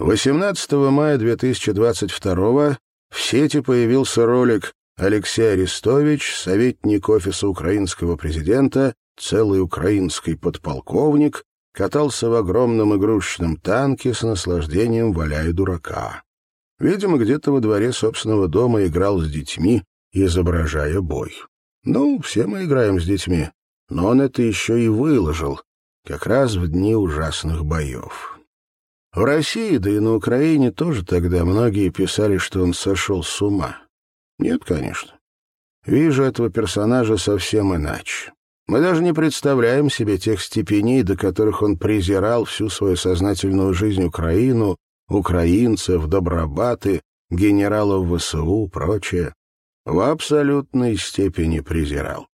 18 мая 2022 в сети появился ролик «Алексей Арестович, советник Офиса украинского президента, целый украинский подполковник, катался в огромном игрушечном танке с наслаждением валяя дурака. Видимо, где-то во дворе собственного дома играл с детьми, изображая бой. Ну, все мы играем с детьми, но он это еще и выложил, как раз в дни ужасных боев. В России, да и на Украине тоже тогда многие писали, что он сошел с ума. Нет, конечно. Вижу этого персонажа совсем иначе. Мы даже не представляем себе тех степеней, до которых он презирал всю свою сознательную жизнь Украину, украинцев, добробаты, генералов ВСУ, прочее. В абсолютной степени презирал.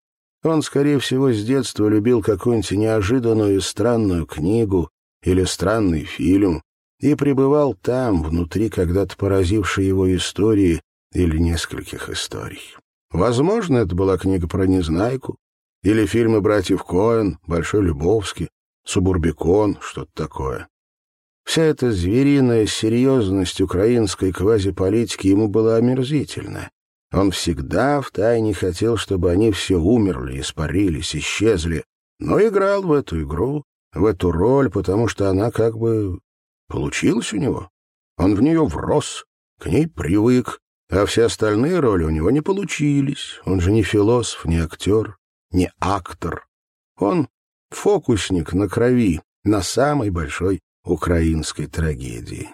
Он, скорее всего, с детства любил какую-нибудь неожиданную и странную книгу или странный фильм и пребывал там, внутри когда-то поразившей его истории или нескольких историй. Возможно, это была книга про Незнайку, или фильмы братьев Коэн, Большой Любовский, Субурбикон, что-то такое. Вся эта звериная серьезность украинской квазиполитики ему была омерзительна. Он всегда втайне хотел, чтобы они все умерли, испарились, исчезли, но играл в эту игру, в эту роль, потому что она как бы получилась у него. Он в нее врос, к ней привык, а все остальные роли у него не получились. Он же не философ, не актер, не актор. Он фокусник на крови, на самой большой украинской трагедии.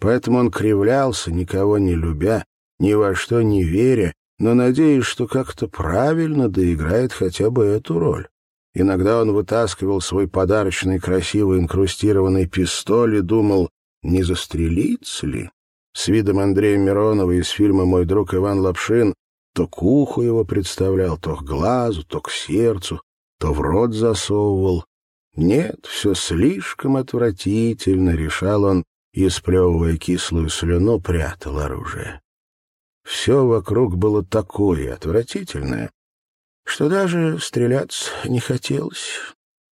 Поэтому он кривлялся, никого не любя, ни во что не веря, но надеясь, что как-то правильно доиграет хотя бы эту роль. Иногда он вытаскивал свой подарочный красиво инкрустированный пистоль и думал, не застрелиться ли? С видом Андрея Миронова из фильма «Мой друг Иван Лапшин» то к уху его представлял, то к глазу, то к сердцу, то в рот засовывал. Нет, все слишком отвратительно, решал он, и, сплевывая кислую слюну, прятал оружие. Все вокруг было такое отвратительное, что даже стреляться не хотелось.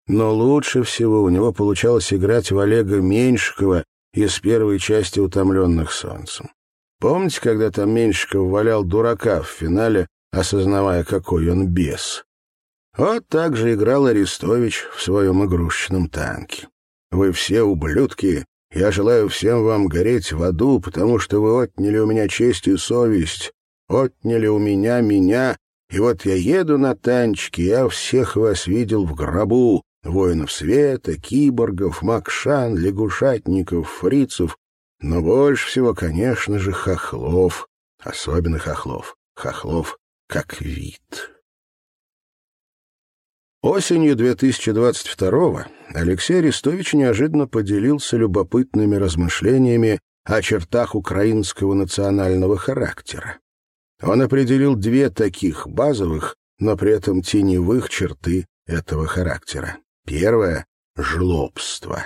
Но лучше всего у него получалось играть в Олега Меньшикова из первой части «Утомленных солнцем». Помните, когда там Меньшиков валял дурака в финале, осознавая, какой он бес? Вот так же играл Арестович в своем игрушечном танке. Вы все ублюдки, я желаю всем вам гореть в аду, потому что вы отняли у меня честь и совесть, отняли у меня меня, и вот я еду на танчике, я всех вас видел в гробу, воинов света, киборгов, макшан, лягушатников, фрицев, но больше всего, конечно же, хохлов, особенно хохлов, хохлов как вид. Осенью 2022-го Алексей Арестович неожиданно поделился любопытными размышлениями о чертах украинского национального характера. Он определил две таких базовых, но при этом теневых черты этого характера. Первое — жлобство.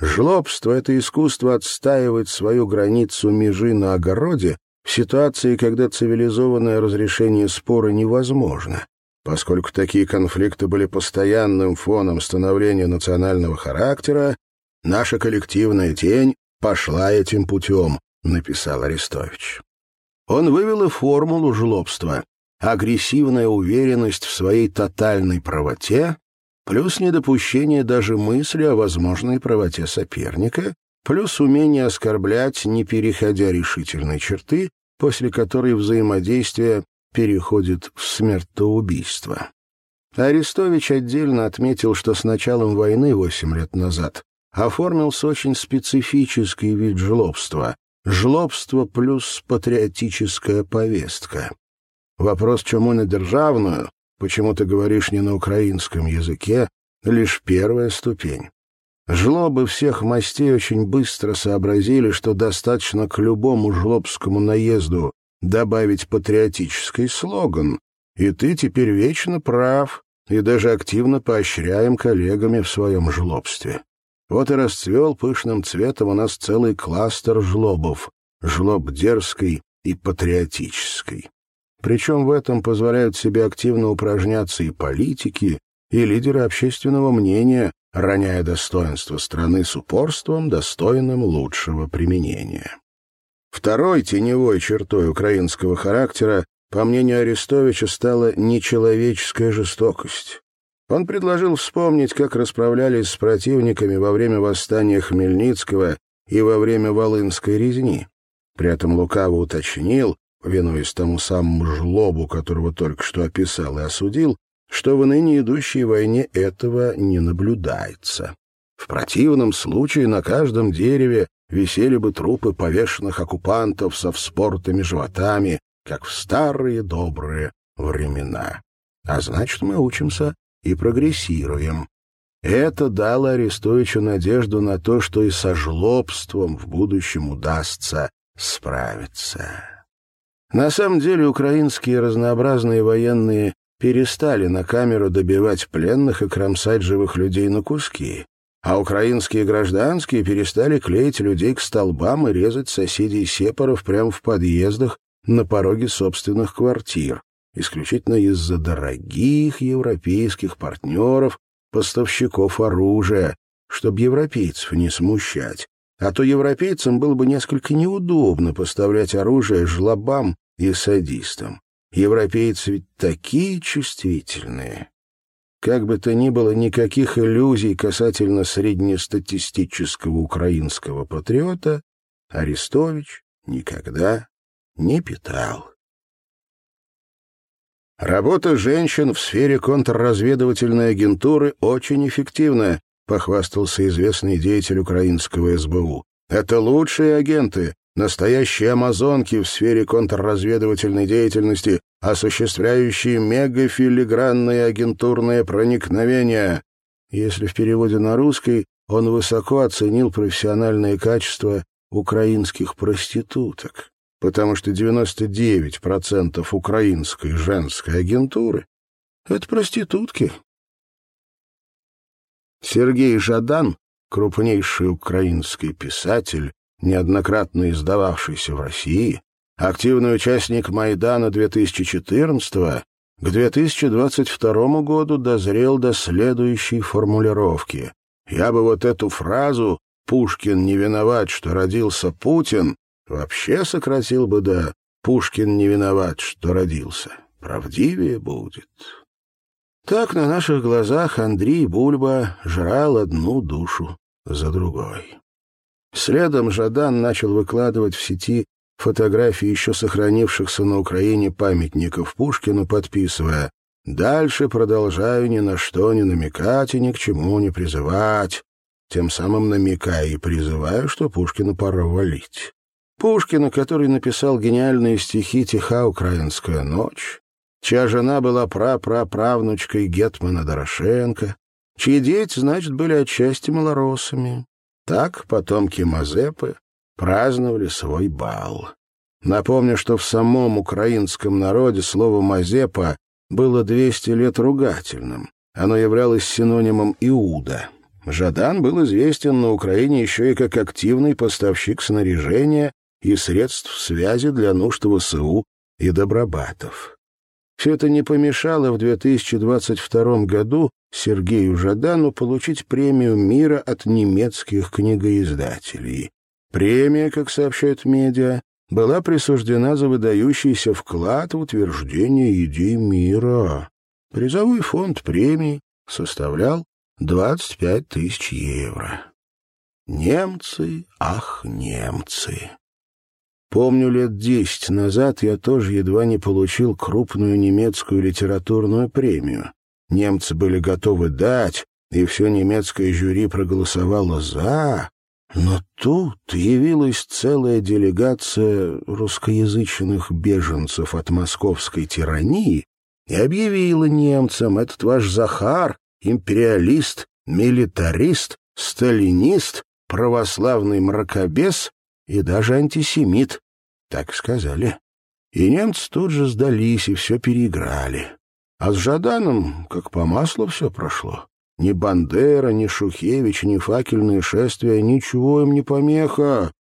Жлобство — это искусство отстаивать свою границу межи на огороде в ситуации, когда цивилизованное разрешение спора невозможно, поскольку такие конфликты были постоянным фоном становления национального характера, наша коллективная тень пошла этим путем, написал Арестович. Он вывел и формулу жлобства — агрессивная уверенность в своей тотальной правоте, плюс недопущение даже мысли о возможной правоте соперника, плюс умение оскорблять, не переходя решительной черты, после которой взаимодействие переходит в смертоубийство. Арестович отдельно отметил, что с началом войны восемь лет назад оформился очень специфический вид жлобства, жлобство плюс патриотическая повестка. Вопрос, чему на державную, почему ты говоришь не на украинском языке, лишь первая ступень. Жлобы всех мастей очень быстро сообразили, что достаточно к любому жлобскому наезду добавить патриотический слоган, и ты теперь вечно прав, и даже активно поощряем коллегами в своем жлобстве. Вот и расцвел пышным цветом у нас целый кластер жлобов, жлоб дерзкой и патриотической. Причем в этом позволяют себе активно упражняться и политики, и лидеры общественного мнения, роняя достоинство страны с упорством, достойным лучшего применения. Второй теневой чертой украинского характера, по мнению Арестовича, стала нечеловеческая жестокость. Он предложил вспомнить, как расправлялись с противниками во время восстания Хмельницкого и во время Волынской резни. При этом лукаво уточнил, винуясь тому самому жлобу, которого только что описал и осудил, что в ныне идущей войне этого не наблюдается. В противном случае на каждом дереве висели бы трупы повешенных оккупантов со вспортыми животами, как в старые добрые времена. А значит, мы учимся и прогрессируем. Это дало Арестовичу надежду на то, что и со жлобством в будущем удастся справиться. На самом деле украинские разнообразные военные перестали на камеру добивать пленных и кромсать живых людей на куски, а украинские гражданские перестали клеить людей к столбам и резать соседей сепаров прямо в подъездах на пороге собственных квартир, исключительно из-за дорогих европейских партнеров, поставщиков оружия, чтобы европейцев не смущать, а то европейцам было бы несколько неудобно поставлять оружие жлобам и садистам. Европейцы ведь такие чувствительные. Как бы то ни было, никаких иллюзий касательно среднестатистического украинского патриота Арестович никогда не питал. Работа женщин в сфере контрразведывательной агентуры очень эффективная, похвастался известный деятель украинского СБУ. Это лучшие агенты, настоящие амазонки в сфере контрразведывательной деятельности, осуществляющие мегафилигранные агентурные проникновения. Если в переводе на русский, он высоко оценил профессиональные качества украинских проституток, потому что 99% украинской женской агентуры — это проститутки, Сергей Жадан, крупнейший украинский писатель, неоднократно издававшийся в России, активный участник Майдана 2014 к 2022 году дозрел до следующей формулировки. Я бы вот эту фразу «Пушкин не виноват, что родился Путин» вообще сократил бы до «Пушкин не виноват, что родился». Правдивее будет. Так на наших глазах Андрей Бульба жрал одну душу за другой. Следом Жадан начал выкладывать в сети фотографии еще сохранившихся на Украине памятников Пушкину, подписывая «Дальше продолжаю ни на что не намекать и ни к чему не призывать», тем самым намекая и призываю, что Пушкину пора валить. Пушкина, который написал гениальные стихи «Тиха украинская ночь», чья жена была прапраправнучкой Гетмана Дорошенко, чьи дети, значит, были отчасти малоросами. Так потомки Мазепы праздновали свой бал. Напомню, что в самом украинском народе слово «мазепа» было 200 лет ругательным. Оно являлось синонимом «иуда». Жадан был известен на Украине еще и как активный поставщик снаряжения и средств связи для нужд ВСУ и добробатов. Все это не помешало в 2022 году Сергею Жадану получить премию мира от немецких книгоиздателей. Премия, как сообщают медиа, была присуждена за выдающийся вклад в утверждение идей мира. Призовой фонд премии составлял 25 тысяч евро. Немцы, ах, немцы! Помню, лет десять назад я тоже едва не получил крупную немецкую литературную премию. Немцы были готовы дать, и все немецкое жюри проголосовало «за», но тут явилась целая делегация русскоязычных беженцев от московской тирании и объявила немцам этот ваш Захар — империалист, милитарист, сталинист, православный мракобес и даже антисемит, так сказали. И немцы тут же сдались и все переиграли. А с Жаданом, как по маслу, все прошло. Ни Бандера, ни Шухевич, ни факельные шествия, ничего им не помеха.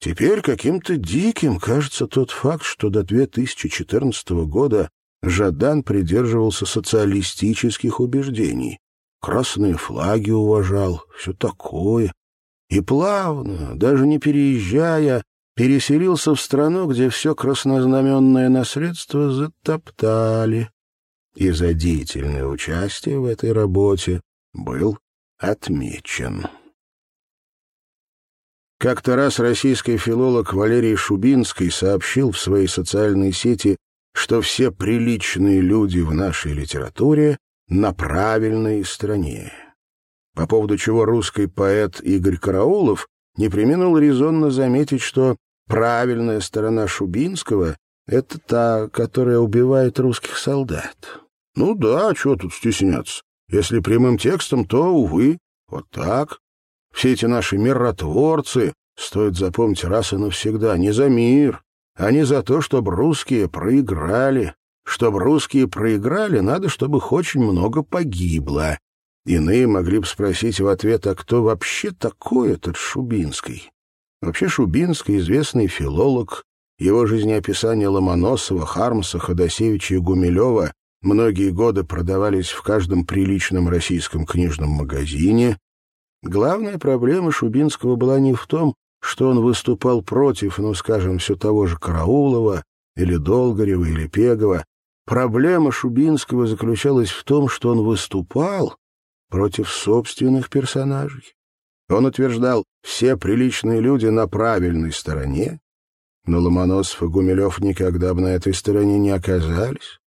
Теперь каким-то диким кажется тот факт, что до 2014 года Жадан придерживался социалистических убеждений. красные флаги уважал, все такое. И плавно, даже не переезжая, переселился в страну, где все краснознаменное наследство затоптали. И за деятельное участие в этой работе был отмечен. Как-то раз российский филолог Валерий Шубинский сообщил в своей социальной сети, что все приличные люди в нашей литературе на правильной стороне. По поводу чего русский поэт Игорь Караулов не применил резонно заметить, что правильная сторона Шубинского — это та, которая убивает русских солдат. Ну да, что тут стесняться? Если прямым текстом, то, увы, вот так. Все эти наши миротворцы, стоит запомнить раз и навсегда, не за мир, а не за то, чтобы русские проиграли. Чтобы русские проиграли, надо, чтобы их очень много погибло. Иные могли бы спросить в ответ, а кто вообще такой этот Шубинский? Вообще Шубинский — известный филолог. Его жизнеописания Ломоносова, Хармса, Ходосевича и Гумилева многие годы продавались в каждом приличном российском книжном магазине. Главная проблема Шубинского была не в том, что он выступал против, ну, скажем, все того же Караулова или Долгорева или Пегова. Проблема Шубинского заключалась в том, что он выступал против собственных персонажей. Он утверждал, все приличные люди на правильной стороне, но Ломоносов и Гумилев никогда бы на этой стороне не оказались.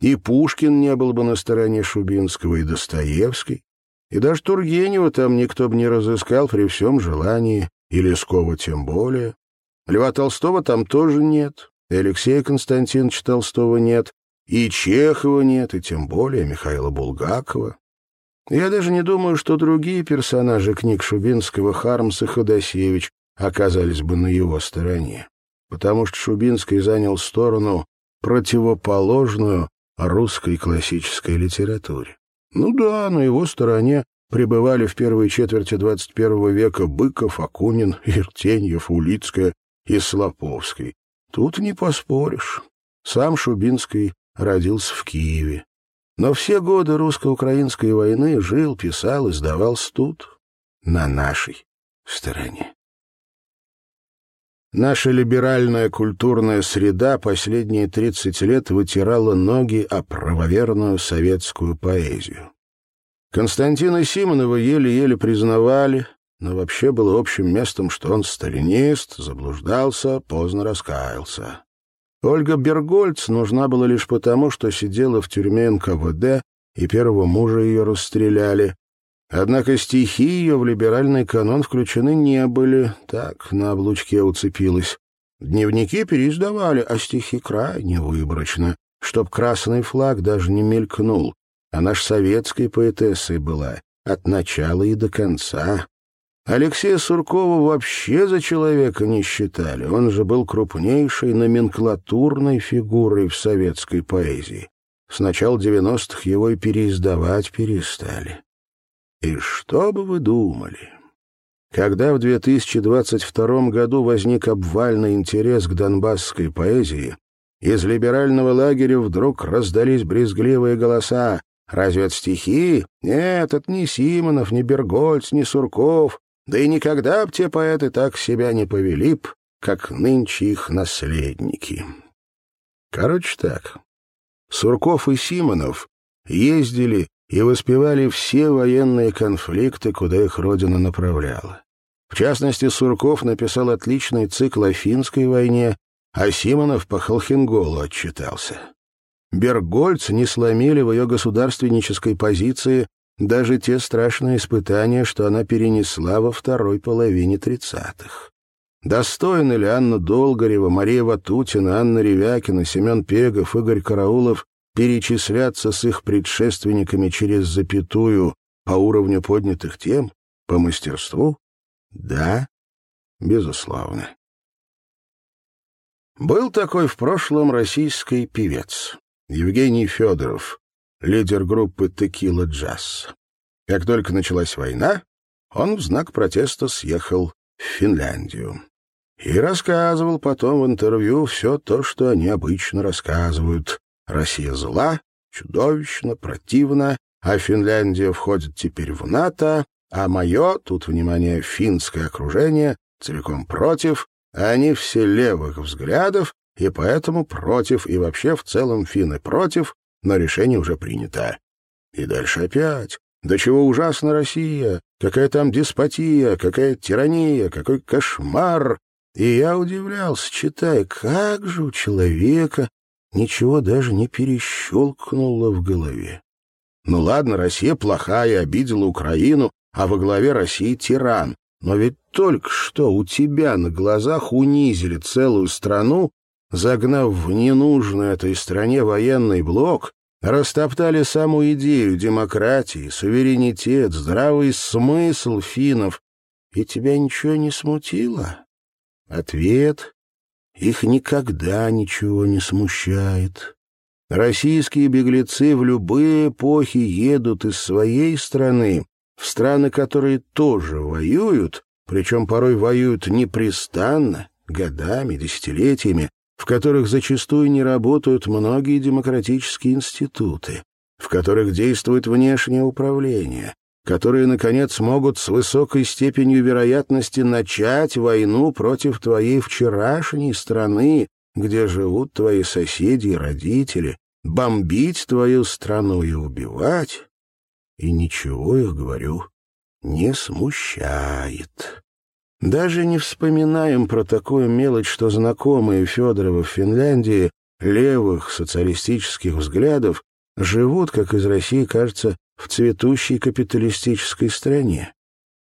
И Пушкин не был бы на стороне Шубинского, и Достоевский, и даже Тургенева там никто бы не разыскал при всем желании, и Лескова тем более. Льва Толстого там тоже нет, и Алексея Константиновича Толстого нет, и Чехова нет, и тем более Михаила Булгакова. Я даже не думаю, что другие персонажи книг Шубинского, Хармс и Ходосевич оказались бы на его стороне, потому что Шубинский занял сторону, противоположную русской классической литературе. Ну да, на его стороне пребывали в первой четверти XXI века Быков, Акунин, Иртеньев, Улицкая и Слоповский. Тут не поспоришь. Сам Шубинский родился в Киеве. Но все годы русско-украинской войны жил, писал, издавался тут, на нашей стороне. Наша либеральная культурная среда последние 30 лет вытирала ноги о правоверную советскую поэзию. Константина Симонова еле-еле признавали, но вообще было общим местом, что он сталинист, заблуждался, поздно раскаялся. Ольга Бергольц нужна была лишь потому, что сидела в тюрьме НКВД, и первого мужа ее расстреляли. Однако стихи ее в либеральный канон включены не были, так на облучке уцепилась. Дневники переиздавали, а стихи крайне выборочно, чтоб красный флаг даже не мелькнул. Она ж советской поэтессой была, от начала и до конца. Алексея Суркова вообще за человека не считали, он же был крупнейшей номенклатурной фигурой в советской поэзии. С начала девяностых его и переиздавать перестали. И что бы вы думали? Когда в 2022 году возник обвальный интерес к донбасской поэзии, из либерального лагеря вдруг раздались брезгливые голоса. Разве это стихи? Нет, это не Симонов, не Бергольц, не Сурков. Да и никогда б те поэты так себя не повели б, как нынче их наследники. Короче так, Сурков и Симонов ездили и воспевали все военные конфликты, куда их родина направляла. В частности, Сурков написал отличный цикл о финской войне, а Симонов по Холхенголу отчитался. Бергольц не сломили в ее государственнической позиции даже те страшные испытания, что она перенесла во второй половине тридцатых. Достойны ли Анна Долгорева, Мария Ватутина, Анна Ревякина, Семен Пегов, Игорь Караулов перечисляться с их предшественниками через запятую по уровню поднятых тем, по мастерству? Да, безусловно. Был такой в прошлом российский певец Евгений Федоров, лидер группы «Текила Джаз». Как только началась война, он в знак протеста съехал в Финляндию. И рассказывал потом в интервью все то, что они обычно рассказывают. Россия зла, чудовищно, противна, а Финляндия входит теперь в НАТО, а мое, тут, внимание, финское окружение, целиком против, а они все левых взглядов, и поэтому против, и вообще в целом финны против, но решение уже принято. И дальше опять. До чего ужасна Россия, какая там деспотия, какая тирания, какой кошмар. И я удивлялся, читая, как же у человека ничего даже не перещелкнуло в голове. Ну ладно, Россия плохая, обидела Украину, а во главе России тиран. Но ведь только что у тебя на глазах унизили целую страну, загнав в ненужный этой стране военный блок, растоптали саму идею демократии, суверенитет, здравый смысл финнов, и тебя ничего не смутило? Ответ — их никогда ничего не смущает. Российские беглецы в любые эпохи едут из своей страны в страны, которые тоже воюют, причем порой воюют непрестанно, годами, десятилетиями, в которых зачастую не работают многие демократические институты, в которых действует внешнее управление, которые, наконец, могут с высокой степенью вероятности начать войну против твоей вчерашней страны, где живут твои соседи и родители, бомбить твою страну и убивать, и ничего, я говорю, не смущает. Даже не вспоминаем про такую мелочь, что знакомые Федорова в Финляндии левых социалистических взглядов живут, как из России кажется, в цветущей капиталистической стране.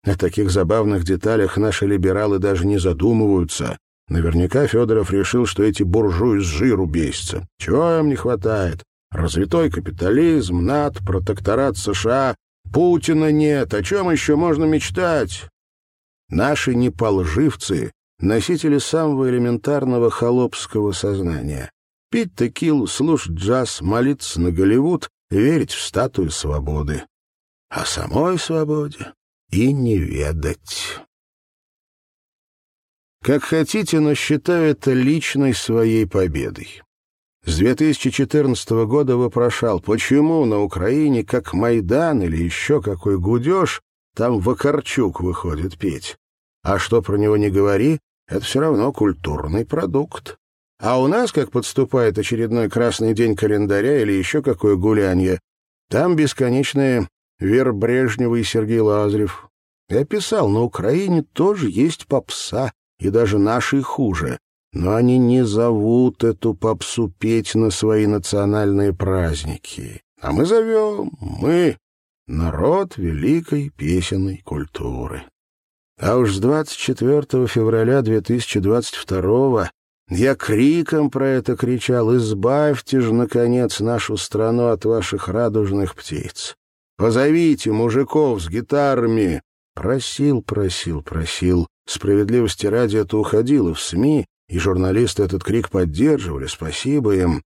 О таких забавных деталях наши либералы даже не задумываются. Наверняка Федоров решил, что эти буржуи с жиру бесятся. Чего им не хватает? Развитой капитализм, над, протекторат США. Путина нет. О чем еще можно мечтать? Наши неполживцы — носители самого элементарного холопского сознания. Пить текилу, слушать джаз, молиться на Голливуд, верить в статую свободы. О самой свободе и не ведать. Как хотите, но считаю это личной своей победой. С 2014 года вопрошал, почему на Украине, как Майдан или еще какой гудеж, там Вакарчук выходит петь. А что про него не говори, это все равно культурный продукт. А у нас, как подступает очередной красный день календаря или еще какое гулянье, там бесконечные Вер Брежнева и Сергей Лазарев. Я писал, на Украине тоже есть попса, и даже наши хуже. Но они не зовут эту попсу петь на свои национальные праздники. А мы зовем, мы, народ великой песенной культуры. А уж с 24 февраля 2022 я криком про это кричал «Избавьте же, наконец, нашу страну от ваших радужных птиц! Позовите мужиков с гитарами!» Просил, просил, просил. Справедливости ради это уходило в СМИ, и журналисты этот крик поддерживали, спасибо им.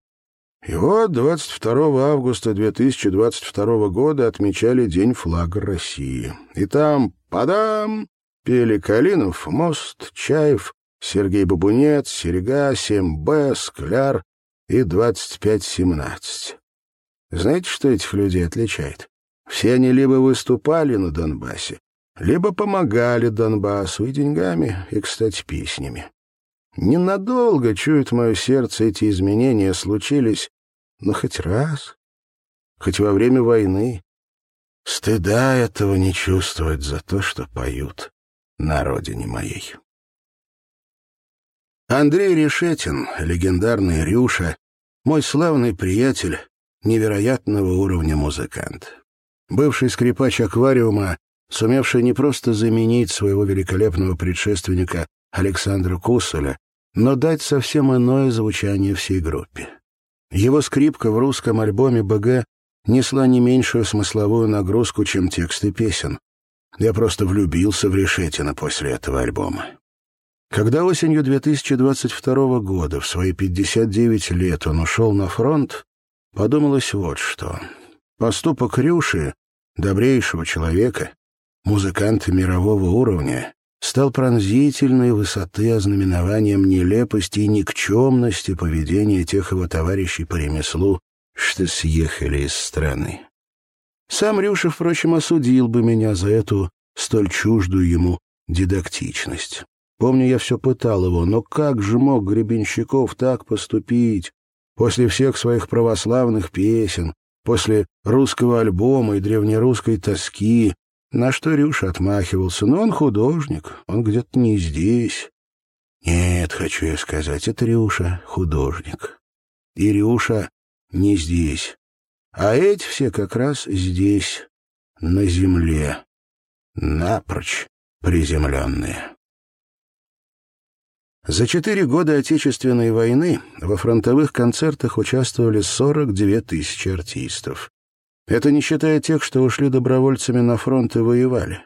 И вот 22 августа 2022 года отмечали День флага России. И там «Подам!» пели Калинов, Мост, Чаев, Сергей Бабунец, Серега, 7Б, Скляр и 2517. Знаете, что этих людей отличает? Все они либо выступали на Донбассе, либо помогали Донбассу и деньгами, и, кстати, песнями. Ненадолго, чует мое сердце, эти изменения случились, но хоть раз, хоть во время войны. Стыда этого не чувствовать за то, что поют на родине моей. Андрей Решетин, легендарный Рюша, мой славный приятель, невероятного уровня музыкант. Бывший скрипач аквариума, сумевший не просто заменить своего великолепного предшественника Александра Кусселя, но дать совсем иное звучание всей группе. Его скрипка в русском альбоме БГ несла не меньшую смысловую нагрузку, чем тексты песен. Я просто влюбился в Решетина после этого альбома. Когда осенью 2022 года, в свои 59 лет, он ушел на фронт, подумалось вот что. Поступок Рюши, добрейшего человека, музыканта мирового уровня, стал пронзительной высоты ознаменованием нелепости и никчемности поведения тех его товарищей по ремеслу, что съехали из страны. Сам Рюша, впрочем, осудил бы меня за эту столь чуждую ему дидактичность. Помню, я все пытал его, но как же мог Гребенщиков так поступить? После всех своих православных песен, после русского альбома и древнерусской тоски, на что Рюша отмахивался. Но он художник, он где-то не здесь. Нет, хочу я сказать, это Рюша художник. И Рюша не здесь. А эти все как раз здесь, на земле, напрочь приземленные. За четыре года Отечественной войны во фронтовых концертах участвовали 42 тысячи артистов. Это не считая тех, что ушли добровольцами на фронт и воевали.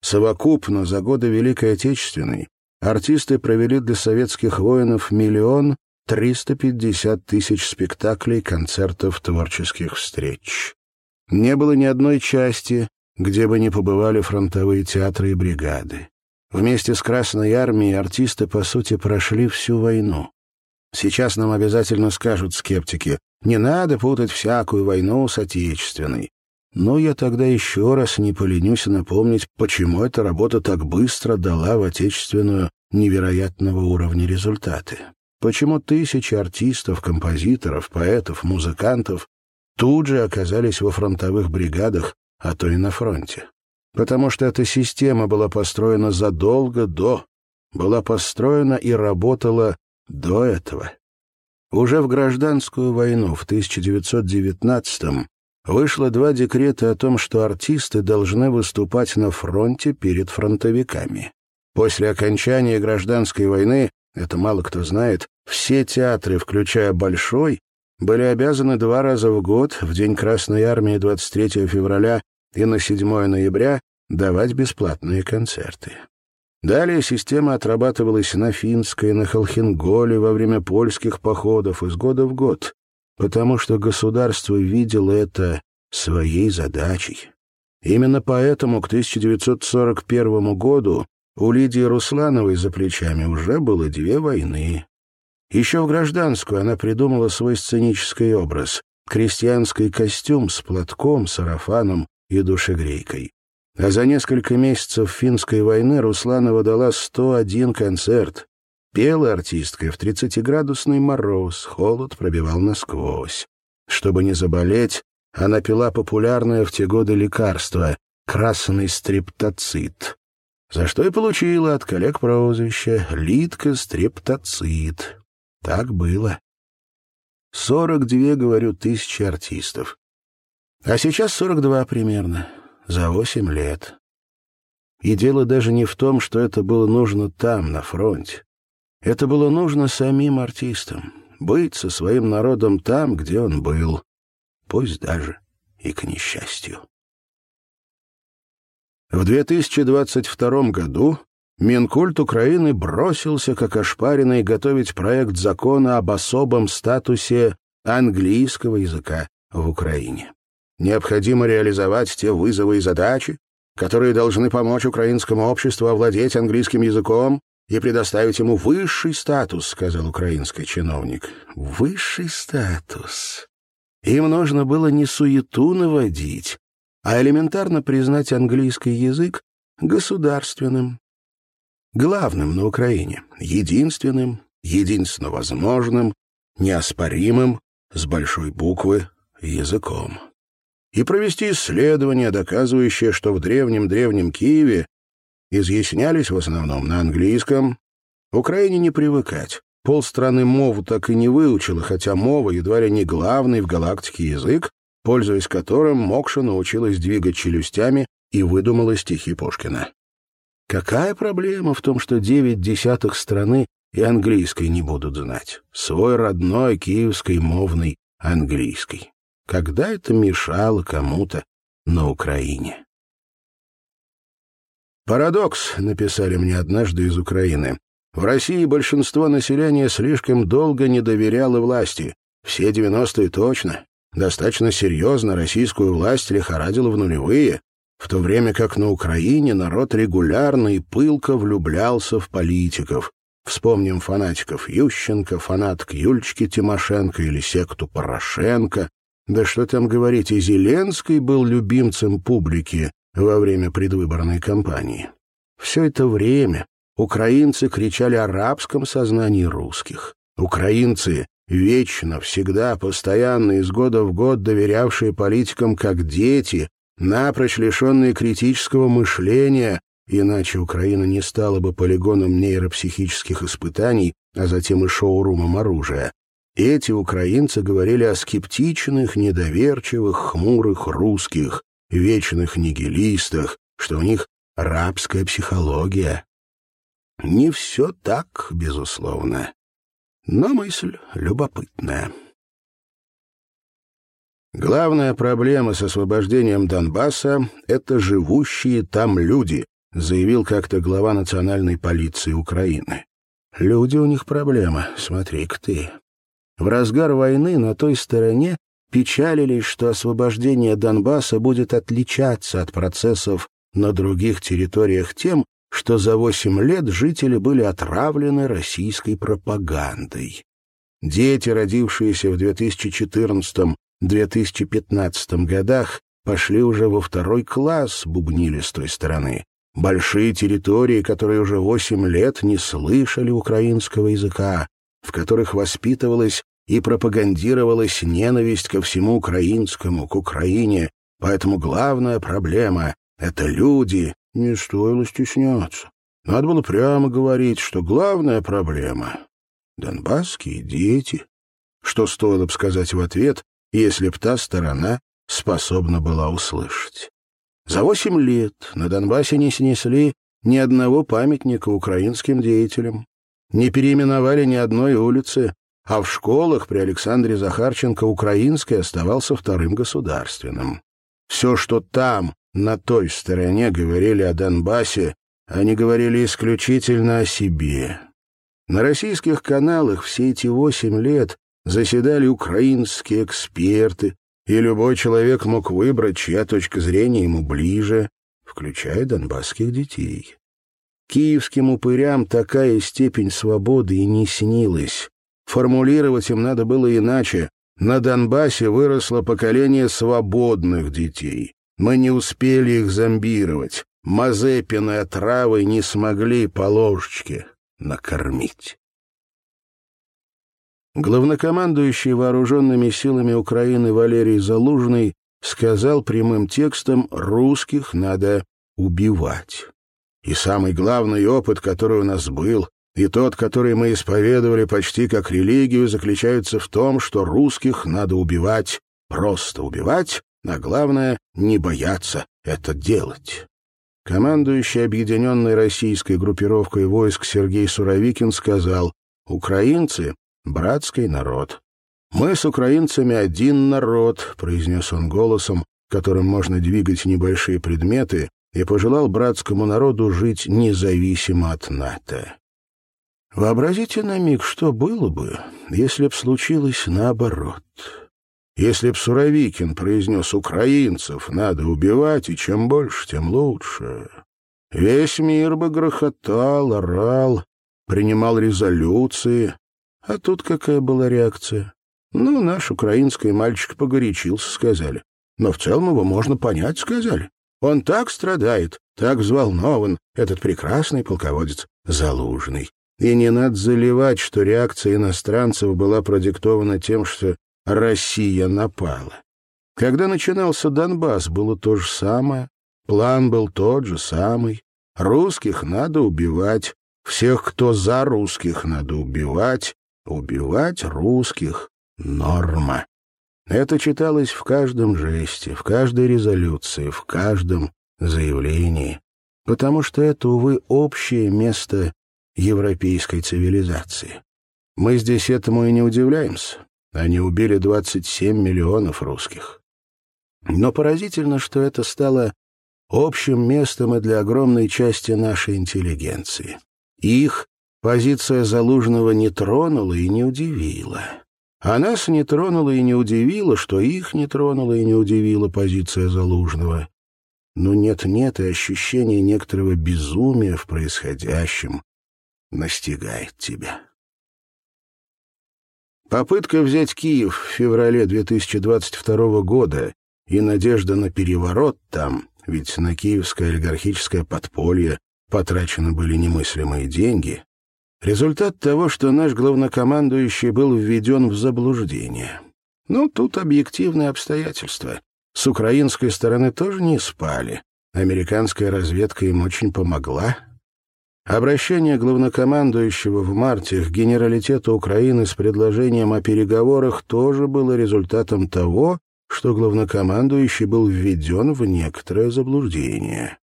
Совокупно за годы Великой Отечественной артисты провели для советских воинов миллион триста пятьдесят тысяч спектаклей, концертов, творческих встреч. Не было ни одной части, где бы не побывали фронтовые театры и бригады. Вместе с Красной Армией артисты, по сути, прошли всю войну. Сейчас нам обязательно скажут скептики, не надо путать всякую войну с отечественной. Но я тогда еще раз не поленюсь напомнить, почему эта работа так быстро дала в отечественную невероятного уровня результаты. Почему тысячи артистов, композиторов, поэтов, музыкантов тут же оказались во фронтовых бригадах, а то и на фронте? Потому что эта система была построена задолго до, была построена и работала до этого. Уже в гражданскую войну в 1919-м вышло два декрета о том, что артисты должны выступать на фронте перед фронтовиками. После окончания гражданской войны это мало кто знает, все театры, включая Большой, были обязаны два раза в год, в День Красной Армии 23 февраля и на 7 ноября, давать бесплатные концерты. Далее система отрабатывалась на Финской, на Холхенголе во время польских походов из года в год, потому что государство видело это своей задачей. Именно поэтому к 1941 году у Лидии Руслановой за плечами уже было две войны. Еще в гражданскую она придумала свой сценический образ — крестьянский костюм с платком, сарафаном и душегрейкой. А за несколько месяцев финской войны Русланова дала 101 концерт. Пела артисткой в 30-градусный мороз, холод пробивал насквозь. Чтобы не заболеть, она пила популярное в те годы лекарство — красный стриптоцит за что и получила от коллег прозвище «Литка Стрептоцит». Так было. Сорок две, говорю, тысячи артистов. А сейчас сорок два примерно, за восемь лет. И дело даже не в том, что это было нужно там, на фронте. Это было нужно самим артистам, быть со своим народом там, где он был, пусть даже и к несчастью. В 2022 году Минкульт Украины бросился, как ошпаренный, готовить проект закона об особом статусе английского языка в Украине. Необходимо реализовать те вызовы и задачи, которые должны помочь украинскому обществу овладеть английским языком и предоставить ему высший статус, сказал украинский чиновник. Высший статус. Им нужно было не суету наводить, а элементарно признать английский язык государственным, главным на Украине, единственным, единственно возможным, неоспоримым, с большой буквы, языком. И провести исследования, доказывающие, что в древнем-древнем Киеве изъяснялись в основном на английском, Украине не привыкать. Полстраны мову так и не выучила, хотя мова едва ли не главный в галактике язык, пользуясь которым Мокша научилась двигать челюстями и выдумала стихи Пушкина. Какая проблема в том, что девять десятых страны и английской не будут знать? Свой родной киевский мовный английский. Когда это мешало кому-то на Украине? «Парадокс», — написали мне однажды из Украины. «В России большинство населения слишком долго не доверяло власти. Все девяностые точно. Достаточно серьезно российскую власть лихорадила в нулевые, в то время как на Украине народ регулярно и пылко влюблялся в политиков. Вспомним фанатиков Ющенко, фанаток Юльчики Тимошенко или секту Порошенко. Да что там говорить, и Зеленский был любимцем публики во время предвыборной кампании. Все это время украинцы кричали о рабском сознании русских. Украинцы, вечно, всегда, постоянно, из года в год доверявшие политикам как дети, напрочь лишенные критического мышления, иначе Украина не стала бы полигоном нейропсихических испытаний, а затем и шоурумом оружия. Эти украинцы говорили о скептичных, недоверчивых, хмурых русских, вечных нигилистах, что у них рабская психология. Не все так, безусловно, но мысль любопытная. Главная проблема с освобождением Донбасса — это живущие там люди, заявил как-то глава национальной полиции Украины. Люди у них проблема, смотри-ка ты. В разгар войны на той стороне печалились, что освобождение Донбасса будет отличаться от процессов на других территориях тем, что за восемь лет жители были отравлены российской пропагандой. Дети, родившиеся в 2014-2015 годах, пошли уже во второй класс, бубнили с той стороны. Большие территории, которые уже восемь лет не слышали украинского языка, в которых воспитывалась и пропагандировалась ненависть ко всему украинскому, к Украине. Поэтому главная проблема — это люди. Не стоило стесняться. Надо было прямо говорить, что главная проблема — донбасские дети. Что стоило бы сказать в ответ, если б та сторона способна была услышать. За восемь лет на Донбассе не снесли ни одного памятника украинским деятелям, не переименовали ни одной улицы, а в школах при Александре Захарченко украинский оставался вторым государственным. Все, что там, на той стороне, говорили о Донбассе, они говорили исключительно о себе. На российских каналах все эти восемь лет заседали украинские эксперты, и любой человек мог выбрать, чья точка зрения ему ближе, включая донбасских детей. Киевским упырям такая степень свободы и не снилась. Формулировать им надо было иначе. На Донбассе выросло поколение свободных детей. Мы не успели их зомбировать. Мазепины отравы не смогли по ложечке накормить. Главнокомандующий вооруженными силами Украины Валерий Залужный сказал прямым текстом «русских надо убивать». И самый главный опыт, который у нас был, и тот, который мы исповедовали почти как религию, заключается в том, что русских надо убивать, просто убивать, а главное — не бояться это делать. Командующий объединенной российской группировкой войск Сергей Суровикин сказал, «Украинцы — братский народ». «Мы с украинцами один народ», — произнес он голосом, которым можно двигать небольшие предметы, и пожелал братскому народу жить независимо от НАТО. Вообразите на миг, что было бы, если б случилось наоборот. Если б Суровикин произнес «украинцев надо убивать, и чем больше, тем лучше». Весь мир бы грохотал, орал, принимал резолюции. А тут какая была реакция? Ну, наш украинский мальчик погорячился, сказали. Но в целом его можно понять, сказали. Он так страдает, так взволнован, этот прекрасный полководец Залужный. И не надо заливать, что реакция иностранцев была продиктована тем, что Россия напала. Когда начинался Донбасс, было то же самое. План был тот же самый. Русских надо убивать. Всех, кто за русских, надо убивать. Убивать русских — норма. Это читалось в каждом жесте, в каждой резолюции, в каждом заявлении. Потому что это, увы, общее место европейской цивилизации. Мы здесь этому и не удивляемся. Они убили 27 миллионов русских. Но поразительно, что это стало общим местом и для огромной части нашей интеллигенции. Их позиция Залужного не тронула и не удивила. А нас не тронула и не удивила, что их не тронула и не удивила позиция Залужного. Но нет-нет и ощущение некоторого безумия в происходящем, настигает тебя. Попытка взять Киев в феврале 2022 года и надежда на переворот там, ведь на киевское олигархическое подполье потрачены были немыслимые деньги, результат того, что наш главнокомандующий был введен в заблуждение. Ну, тут объективные обстоятельства. С украинской стороны тоже не спали. Американская разведка им очень помогла. Обращение главнокомандующего в марте к генералитету Украины с предложением о переговорах тоже было результатом того, что главнокомандующий был введен в некоторое заблуждение.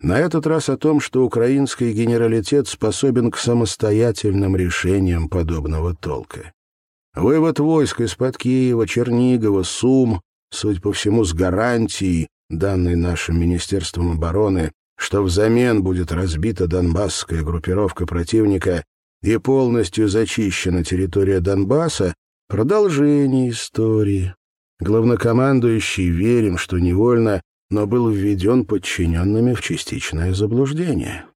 На этот раз о том, что украинский генералитет способен к самостоятельным решениям подобного толка. Вывод войск из-под Киева, Чернигова, Сум, судя по всему, с гарантией, данной нашим Министерством обороны, что взамен будет разбита донбасская группировка противника и полностью зачищена территория Донбасса, продолжение истории. Главнокомандующий, верим, что невольно, но был введен подчиненными в частичное заблуждение.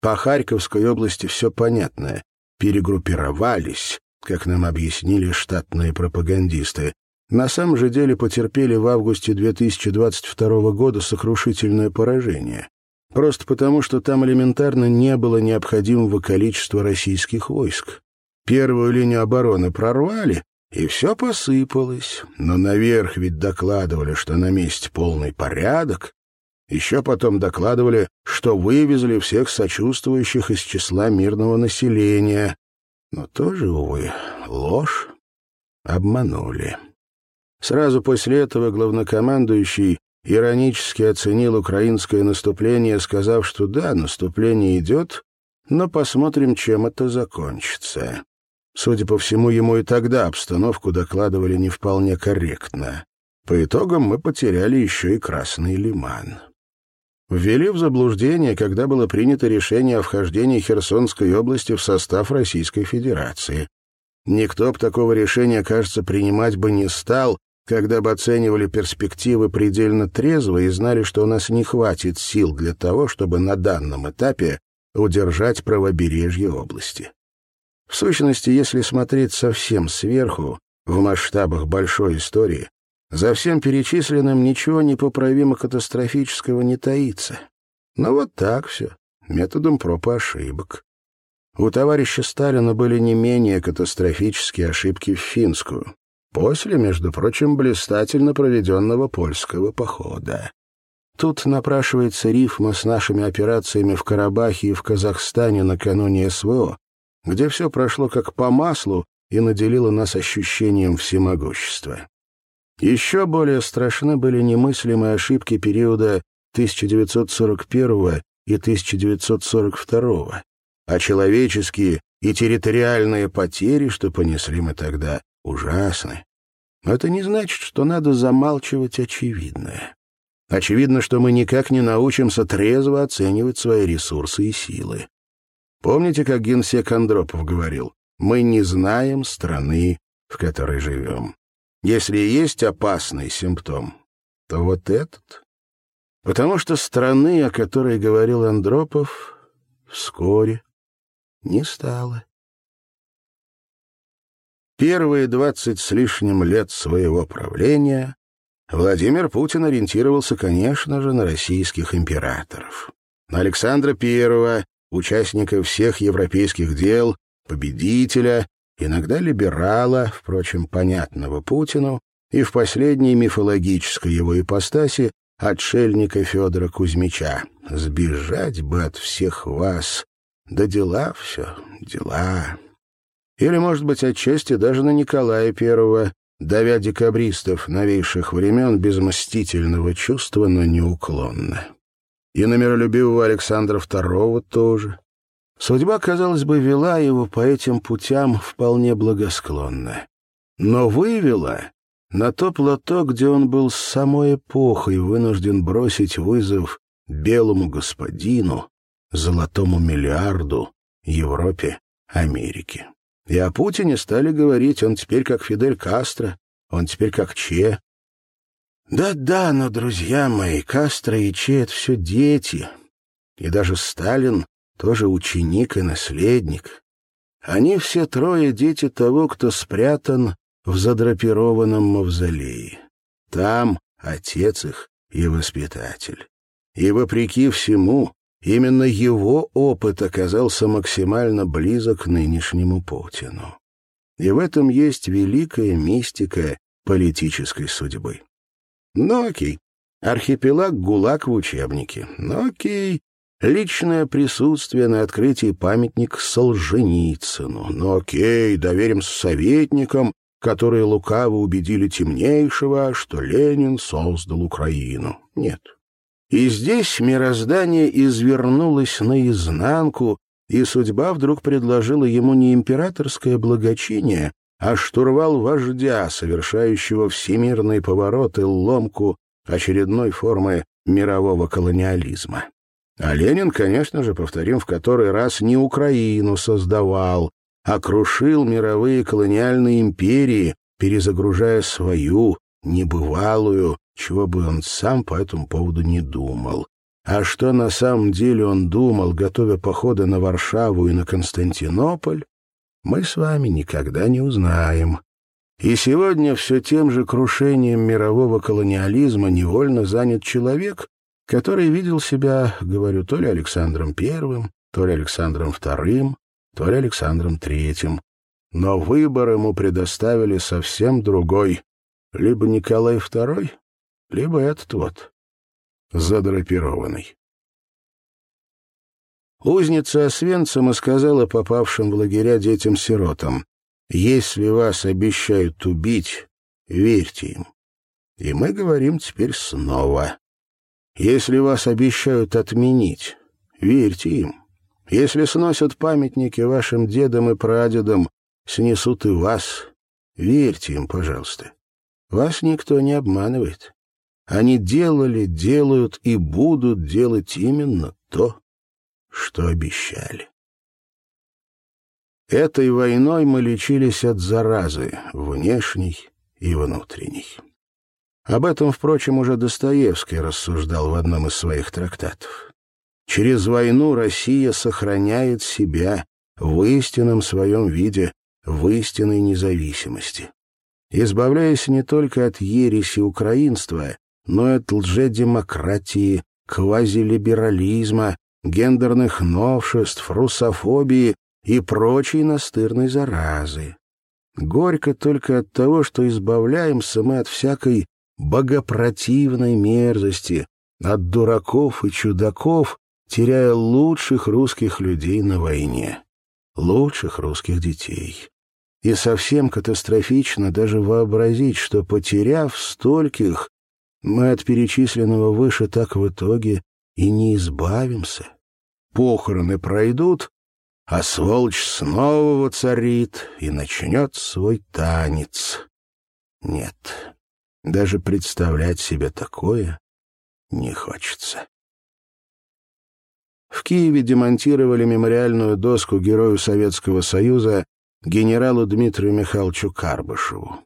По Харьковской области все понятно. Перегруппировались, как нам объяснили штатные пропагандисты, на самом же деле потерпели в августе 2022 года сокрушительное поражение. Просто потому, что там элементарно не было необходимого количества российских войск. Первую линию обороны прорвали, и все посыпалось. Но наверх ведь докладывали, что на месте полный порядок. Еще потом докладывали, что вывезли всех сочувствующих из числа мирного населения. Но тоже, увы, ложь. Обманули. Сразу после этого главнокомандующий иронически оценил украинское наступление, сказав, что да, наступление идет, но посмотрим, чем это закончится. Судя по всему, ему и тогда обстановку докладывали не вполне корректно. По итогам мы потеряли еще и Красный Лиман. Ввели в заблуждение, когда было принято решение о вхождении Херсонской области в состав Российской Федерации. Никто б такого решения, кажется, принимать бы не стал, когда бы оценивали перспективы предельно трезво и знали, что у нас не хватит сил для того, чтобы на данном этапе удержать правобережье области. В сущности, если смотреть совсем сверху, в масштабах большой истории, за всем перечисленным ничего непоправимо катастрофического не таится. Но вот так все, методом проб и ошибок. У товарища Сталина были не менее катастрофические ошибки в финскую. После, между прочим, блистательно проведенного польского похода. Тут напрашивается рифма с нашими операциями в Карабахе и в Казахстане накануне СВО, где все прошло как по маслу и наделило нас ощущением всемогущества. Еще более страшны были немыслимые ошибки периода 1941 и 1942, а человеческие и территориальные потери, что понесли мы тогда, ужасны. Но это не значит, что надо замалчивать очевидное. Очевидно, что мы никак не научимся трезво оценивать свои ресурсы и силы. Помните, как генсек Андропов говорил, «Мы не знаем страны, в которой живем». Если есть опасный симптом, то вот этот. Потому что страны, о которой говорил Андропов, вскоре не стало. Первые двадцать с лишним лет своего правления Владимир Путин ориентировался, конечно же, на российских императоров. На Александра I, участника всех европейских дел, победителя, иногда либерала, впрочем, понятного Путину, и в последней мифологической его ипостаси отшельника Федора Кузьмича. «Сбежать бы от всех вас, да дела все, дела». Или, может быть, отчасти даже на Николая I, давя декабристов новейших времен без мстительного чувства, но неуклонно. И на миролюбивого Александра II тоже. Судьба, казалось бы, вела его по этим путям вполне благосклонно. Но вывела на то плато, где он был с самой эпохой вынужден бросить вызов белому господину, золотому миллиарду, Европе, Америке. И о Путине стали говорить, он теперь как Фидель Кастро, он теперь как Че. Да-да, но, друзья мои, Кастро и Че — это все дети. И даже Сталин тоже ученик и наследник. Они все трое дети того, кто спрятан в задрапированном мавзолее. Там отец их и воспитатель. И, вопреки всему, именно его опыт оказался максимально близок к нынешнему Путину. И в этом есть великая мистика политической судьбы. Ну окей, архипелаг ГУЛАГ в учебнике. Ну окей, личное присутствие на открытии памятника Солженицыну. Ну окей, доверимся советникам, которые лукаво убедили темнейшего, что Ленин создал Украину. Нет. И здесь мироздание извернулось наизнанку, и судьба вдруг предложила ему не императорское благочиние, а штурвал вождя, совершающего всемирный поворот и ломку очередной формы мирового колониализма. А Ленин, конечно же, повторим в который раз, не Украину создавал, а крушил мировые колониальные империи, перезагружая свою, небывалую, чего бы он сам по этому поводу не думал. А что на самом деле он думал, готовя походы на Варшаву и на Константинополь, мы с вами никогда не узнаем. И сегодня все тем же крушением мирового колониализма невольно занят человек, который видел себя, говорю, то ли Александром Первым, то ли Александром Вторым, то ли Александром Третьим. Но выбор ему предоставили совсем другой. Либо Николай Второй, либо этот вот задрапированный. Узница Освенцима сказала попавшим в лагеря детям-сиротам, «Если вас обещают убить, верьте им». И мы говорим теперь снова. Если вас обещают отменить, верьте им. Если сносят памятники вашим дедам и прадедам, снесут и вас, верьте им, пожалуйста. Вас никто не обманывает. Они делали, делают и будут делать именно то, что обещали. Этой войной мы лечились от заразы, внешней и внутренней. Об этом, впрочем, уже Достоевский рассуждал в одном из своих трактатов. Через войну Россия сохраняет себя в истинном своем виде, в истинной независимости. Избавляясь не только от ереси украинства, но и от лжедемократии, квазилиберализма, гендерных новшеств, русофобии и прочей настырной заразы. Горько только от того, что избавляемся мы от всякой богопротивной мерзости, от дураков и чудаков, теряя лучших русских людей на войне, лучших русских детей. И совсем катастрофично даже вообразить, что, потеряв стольких, мы от перечисленного выше так в итоге и не избавимся. Похороны пройдут, а сволочь снова воцарит и начнет свой танец. Нет, даже представлять себе такое не хочется. В Киеве демонтировали мемориальную доску герою Советского Союза генералу Дмитрию Михайловичу Карбышеву.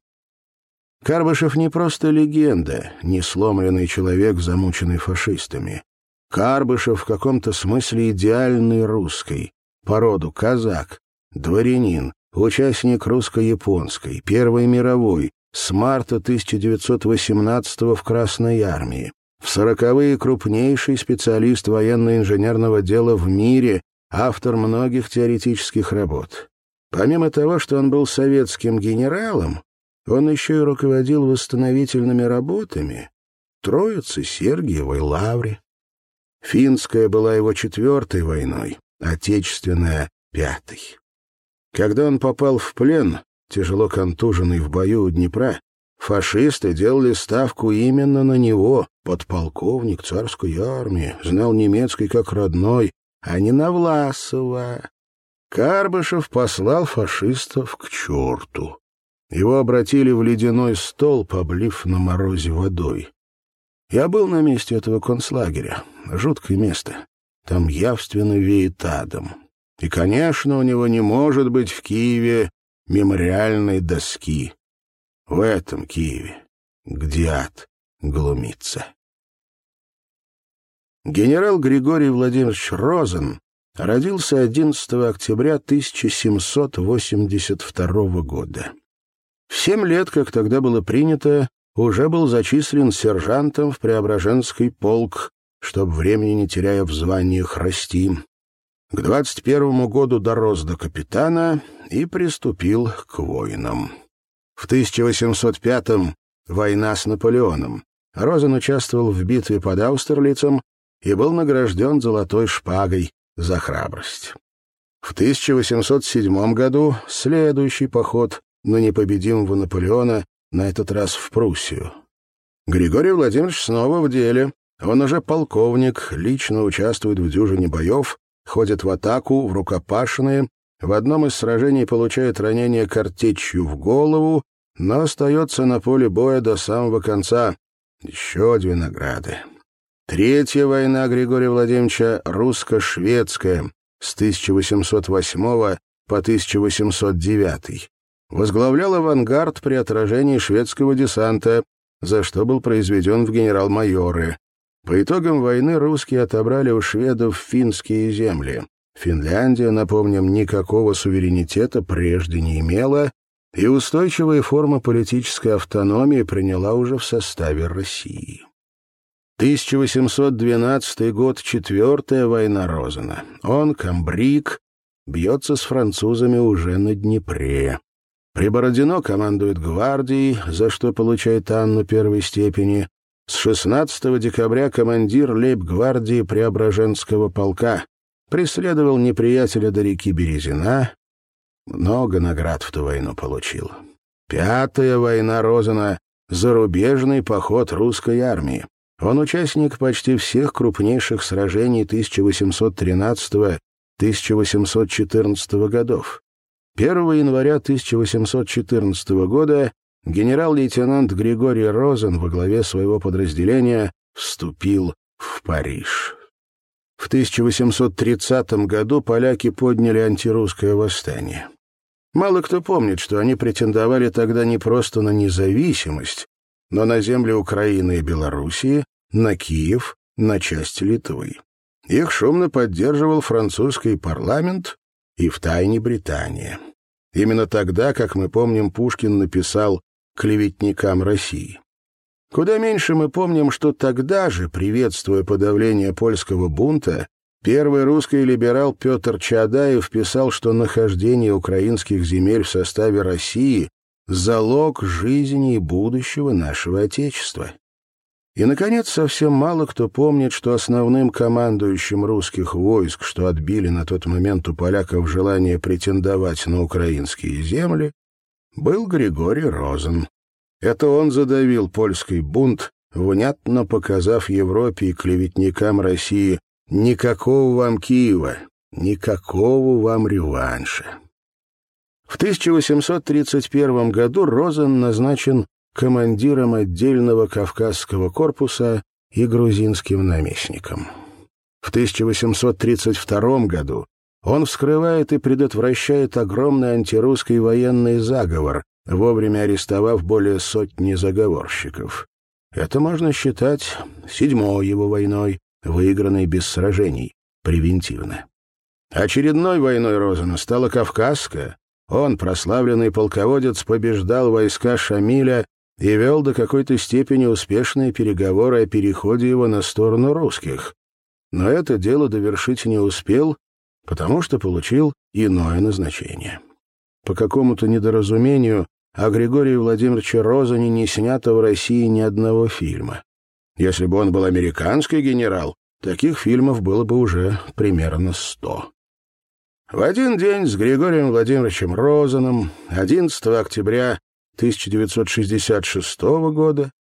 Карбышев не просто легенда, не сломленный человек, замученный фашистами. Карбышев в каком-то смысле идеальный русский, по роду казак, дворянин, участник русско-японской, Первой мировой, с марта 1918 в Красной армии. В сороковые крупнейший специалист военно-инженерного дела в мире, автор многих теоретических работ. Помимо того, что он был советским генералом, он еще и руководил восстановительными работами Троицы Сергиевой Лавре. Финская была его четвертой войной, Отечественная — пятой. Когда он попал в плен, тяжело контуженный в бою у Днепра, фашисты делали ставку именно на него, подполковник царской армии, знал немецкий как родной, а не на Власова. Карбышев послал фашистов к черту. Его обратили в ледяной стол, поблив на морозе водой. Я был на месте этого концлагеря. Жуткое место. Там явственно веет адом. И, конечно, у него не может быть в Киеве мемориальной доски. В этом Киеве, где ад глумится. Генерал Григорий Владимирович Розен родился 11 октября 1782 года. В семь лет, как тогда было принято, уже был зачислен сержантом в Преображенский полк, чтоб времени не теряя в званиях расти. К двадцать первому году дорос до капитана и приступил к воинам. В 1805-м война с Наполеоном. Розен участвовал в битве под Аустерлицем и был награжден золотой шпагой за храбрость. В 1807 году следующий поход на непобедимого Наполеона, на этот раз в Пруссию. Григорий Владимирович снова в деле. Он уже полковник, лично участвует в дюжине боев, ходит в атаку, в рукопашные, в одном из сражений получает ранение картечью в голову, но остается на поле боя до самого конца. Еще две награды. Третья война Григория Владимировича русско-шведская с 1808 по 1809. Возглавлял авангард при отражении шведского десанта, за что был произведен в генерал-майоры. По итогам войны русские отобрали у шведов финские земли. Финляндия, напомним, никакого суверенитета прежде не имела, и устойчивые формы политической автономии приняла уже в составе России. 1812 год — четвертая война Розена. Он, комбриг, бьется с французами уже на Днепре. При Бородино командует гвардией, за что получает Анну первой степени. С 16 декабря командир лейб-гвардии Преображенского полка. Преследовал неприятеля до реки Березина. Много наград в ту войну получил. Пятая война Розена — зарубежный поход русской армии. Он участник почти всех крупнейших сражений 1813-1814 годов. 1 января 1814 года генерал-лейтенант Григорий Розен во главе своего подразделения вступил в Париж. В 1830 году поляки подняли антирусское восстание. Мало кто помнит, что они претендовали тогда не просто на независимость, но на земли Украины и Белоруссии, на Киев, на часть Литвы. Их шумно поддерживал французский парламент и втайне Британия. Именно тогда, как мы помним, Пушкин написал клеветникам России. Куда меньше мы помним, что тогда же, приветствуя подавление польского бунта, первый русский либерал Петр Чадаев писал, что нахождение украинских земель в составе России – залог жизни и будущего нашего Отечества. И, наконец, совсем мало кто помнит, что основным командующим русских войск, что отбили на тот момент у поляков желание претендовать на украинские земли, был Григорий Розен. Это он задавил польский бунт, внятно показав Европе и клеветникам России «никакого вам Киева, никакого вам реванша». В 1831 году Розен назначен командиром отдельного Кавказского корпуса и грузинским наместником. В 1832 году он вскрывает и предотвращает огромный антирусский военный заговор, вовремя арестовав более сотни заговорщиков. Это можно считать седьмой его войной, выигранной без сражений, превентивно. Очередной войной Розена стала Кавказская. Он, прославленный полководец, побеждал войска Шамиля и вел до какой-то степени успешные переговоры о переходе его на сторону русских. Но это дело довершить не успел, потому что получил иное назначение. По какому-то недоразумению о Григории Владимировиче Розане не снято в России ни одного фильма. Если бы он был американский генерал, таких фильмов было бы уже примерно сто. В один день с Григорием Владимировичем Розаном, 11 октября 1966 года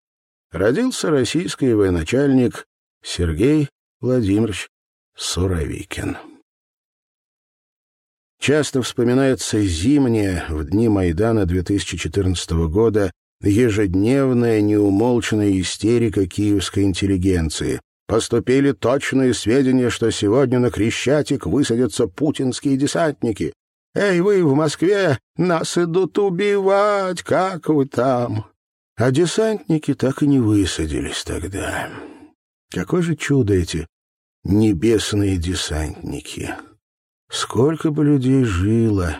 родился российский военачальник Сергей Владимирович Суровикин. Часто вспоминается зимняя, в дни Майдана 2014 года, ежедневная неумолчная истерика киевской интеллигенции. Поступили точные сведения, что сегодня на Крещатик высадятся путинские десантники. «Эй, вы в Москве! Нас идут убивать! Как вы там?» А десантники так и не высадились тогда. Какое же чудо эти небесные десантники! Сколько бы людей жило,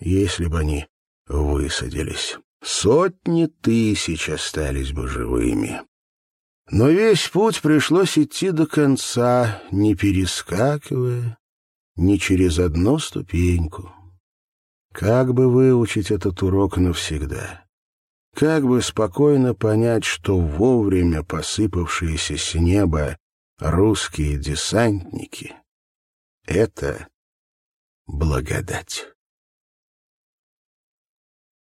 если бы они высадились. Сотни тысяч остались бы живыми. Но весь путь пришлось идти до конца, не перескакивая ни через одну ступеньку. Как бы выучить этот урок навсегда? Как бы спокойно понять, что вовремя посыпавшиеся с неба русские десантники — это благодать.